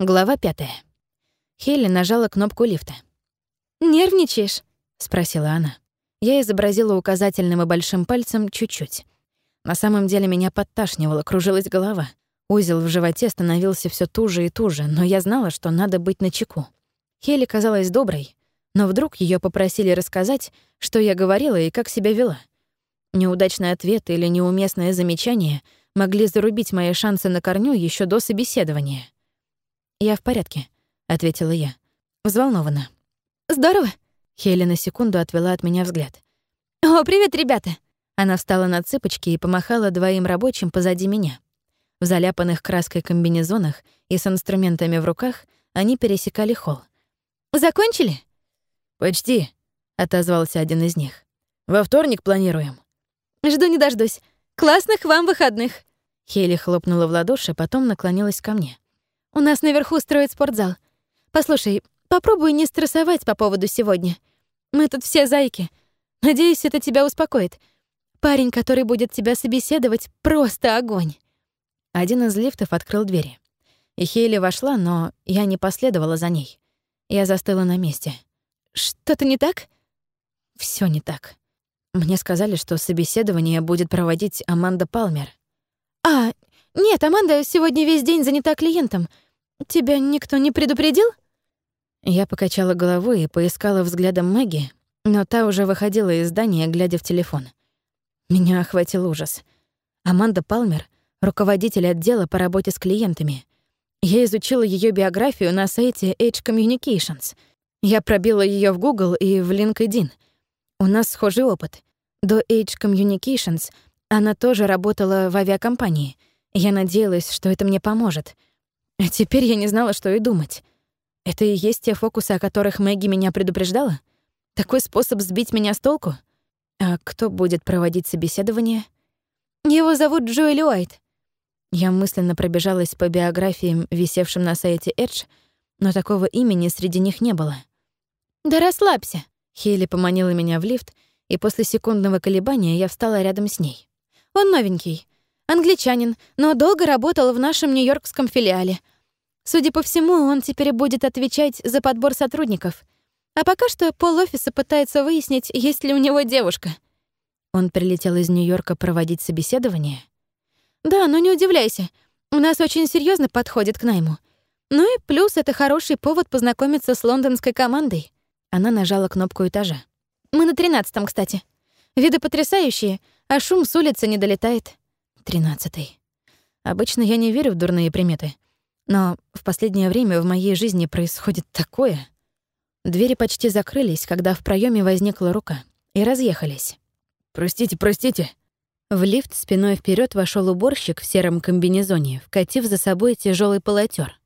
Глава пятая. Хелли нажала кнопку лифта. «Нервничаешь?» — спросила она. Я изобразила указательным и большим пальцем чуть-чуть. На самом деле меня подташнивало, кружилась голова. Узел в животе становился все туже и туже, но я знала, что надо быть начеку. Хелли казалась доброй, но вдруг ее попросили рассказать, что я говорила и как себя вела. Неудачный ответ или неуместное замечание могли зарубить мои шансы на корню еще до собеседования. «Я в порядке», — ответила я. Взволнована. «Здорово!» Хелли на секунду отвела от меня взгляд. «О, привет, ребята!» Она встала на цыпочки и помахала двоим рабочим позади меня. В заляпанных краской комбинезонах и с инструментами в руках они пересекали холл. «Закончили?» «Почти», — отозвался один из них. «Во вторник планируем». «Жду не дождусь. Классных вам выходных!» Хелли хлопнула в ладоши, потом наклонилась ко мне. «У нас наверху строят спортзал. Послушай, попробуй не стрессовать по поводу сегодня. Мы тут все зайки. Надеюсь, это тебя успокоит. Парень, который будет тебя собеседовать, просто огонь». Один из лифтов открыл двери. И Хейли вошла, но я не последовала за ней. Я застыла на месте. «Что-то не так?» Все не так. Мне сказали, что собеседование будет проводить Аманда Палмер. «А, нет, Аманда сегодня весь день занята клиентом. Тебя никто не предупредил?» Я покачала головой и поискала взглядом Мэгги, но та уже выходила из здания, глядя в телефон. Меня охватил ужас. Аманда Палмер — руководитель отдела по работе с клиентами. Я изучила ее биографию на сайте Edge Communications. Я пробила ее в Google и в LinkedIn. У нас схожий опыт. До Edge Communications она тоже работала в авиакомпании. Я надеялась, что это мне поможет. А теперь я не знала, что и думать. Это и есть те фокусы, о которых Мэгги меня предупреждала? Такой способ сбить меня с толку? А кто будет проводить собеседование? Его зовут Джоэль Уайт. Я мысленно пробежалась по биографиям, висевшим на сайте Edge, но такого имени среди них не было. «Да расслабься!» Хейли поманила меня в лифт, и после секундного колебания я встала рядом с ней. «Он новенький. Англичанин, но долго работал в нашем нью-йоркском филиале. Судя по всему, он теперь будет отвечать за подбор сотрудников. А пока что пол офиса пытается выяснить, есть ли у него девушка». Он прилетел из Нью-Йорка проводить собеседование? Да, но не удивляйся. У нас очень серьезно подходит к найму. Ну и плюс это хороший повод познакомиться с лондонской командой. Она нажала кнопку этажа. Мы на тринадцатом, кстати. Виды потрясающие, а шум с улицы не долетает. Тринадцатый. Обычно я не верю в дурные приметы. Но в последнее время в моей жизни происходит такое. Двери почти закрылись, когда в проеме возникла рука, и разъехались. «Простите, простите», в лифт спиной вперед вошел уборщик в сером комбинезоне, вкатив за собой тяжелый полотер.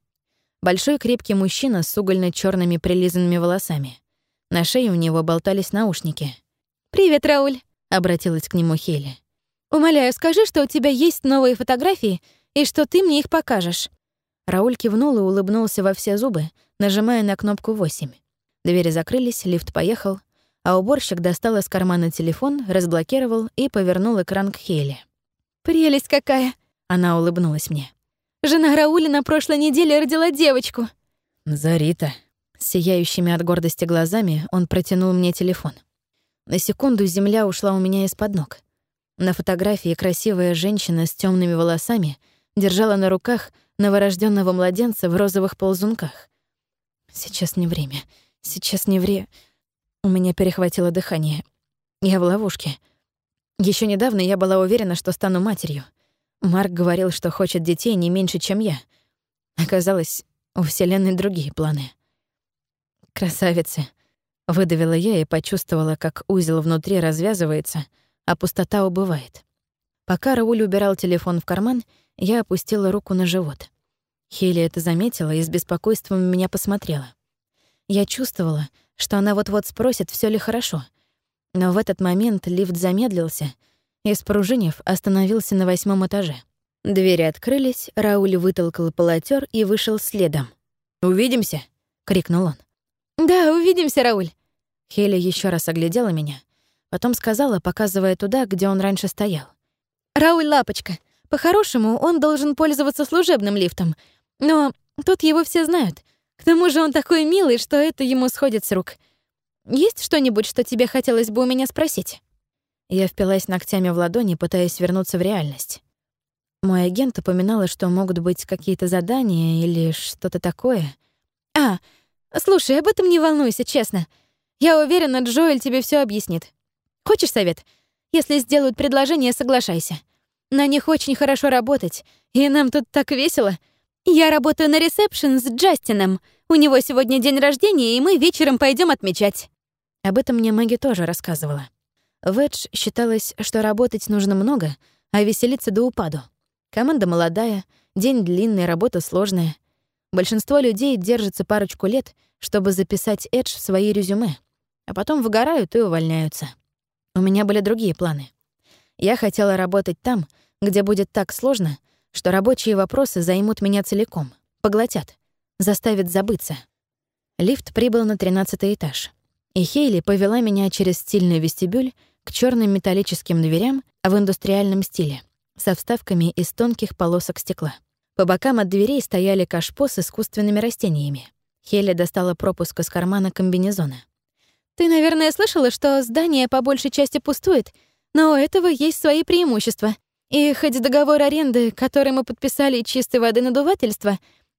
Большой крепкий мужчина с угольно черными прилизанными волосами. На шее у него болтались наушники. «Привет, Рауль», — обратилась к нему Хейли. «Умоляю, скажи, что у тебя есть новые фотографии и что ты мне их покажешь». Рауль кивнул и улыбнулся во все зубы, нажимая на кнопку 8. Двери закрылись, лифт поехал, а уборщик достал из кармана телефон, разблокировал и повернул экран к Хейли. «Прелесть какая!» — она улыбнулась мне. «Жена Рауля на прошлой неделе родила девочку». «Зарита». С сияющими от гордости глазами он протянул мне телефон. На секунду земля ушла у меня из-под ног. На фотографии красивая женщина с темными волосами держала на руках новорожденного младенца в розовых ползунках. Сейчас не время. Сейчас не время. У меня перехватило дыхание. Я в ловушке. Еще недавно я была уверена, что стану матерью. Марк говорил, что хочет детей не меньше, чем я. Оказалось, у Вселенной другие планы. «Красавицы!» — выдавила я и почувствовала, как узел внутри развязывается, а пустота убывает. Пока Рауль убирал телефон в карман, я опустила руку на живот. Хели это заметила и с беспокойством меня посмотрела. Я чувствовала, что она вот-вот спросит, все ли хорошо. Но в этот момент лифт замедлился и, спружинив, остановился на восьмом этаже. Двери открылись, Рауль вытолкал полотер и вышел следом. «Увидимся!» — крикнул он. «Да, увидимся, Рауль!» Хеля еще раз оглядела меня, потом сказала, показывая туда, где он раньше стоял. «Рауль, лапочка, по-хорошему, он должен пользоваться служебным лифтом, но Тут его все знают. К тому же он такой милый, что это ему сходит с рук. Есть что-нибудь, что тебе хотелось бы у меня спросить?» Я впилась ногтями в ладони, пытаясь вернуться в реальность. Мой агент упоминала, что могут быть какие-то задания или что-то такое. «А, слушай, об этом не волнуйся, честно. Я уверена, Джоэль тебе все объяснит. Хочешь совет? Если сделают предложение, соглашайся. На них очень хорошо работать, и нам тут так весело. Я работаю на ресепшн с Джастином. У него сегодня день рождения, и мы вечером пойдем отмечать». Об этом мне Мэгги тоже рассказывала. В Эдж считалось, что работать нужно много, а веселиться до упаду. Команда молодая, день длинный, работа сложная. Большинство людей держатся парочку лет, чтобы записать Эдж в свои резюме, а потом выгорают и увольняются. У меня были другие планы. Я хотела работать там, где будет так сложно, что рабочие вопросы займут меня целиком, поглотят, заставят забыться. Лифт прибыл на тринадцатый этаж, и Хейли повела меня через стильный вестибюль к черным металлическим дверям в индустриальном стиле, со вставками из тонких полосок стекла. По бокам от дверей стояли кашпо с искусственными растениями. Хейли достала пропуск из кармана комбинезона. «Ты, наверное, слышала, что здание по большей части пустует, но у этого есть свои преимущества. И хоть договор аренды, который мы подписали чистой воды надувательства,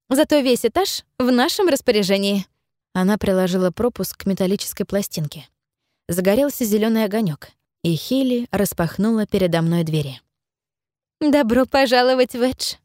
зато весь этаж в нашем распоряжении». Она приложила пропуск к металлической пластинке. Загорелся зеленый огонек и Хилли распахнула передо мной двери. «Добро пожаловать в Эдж!»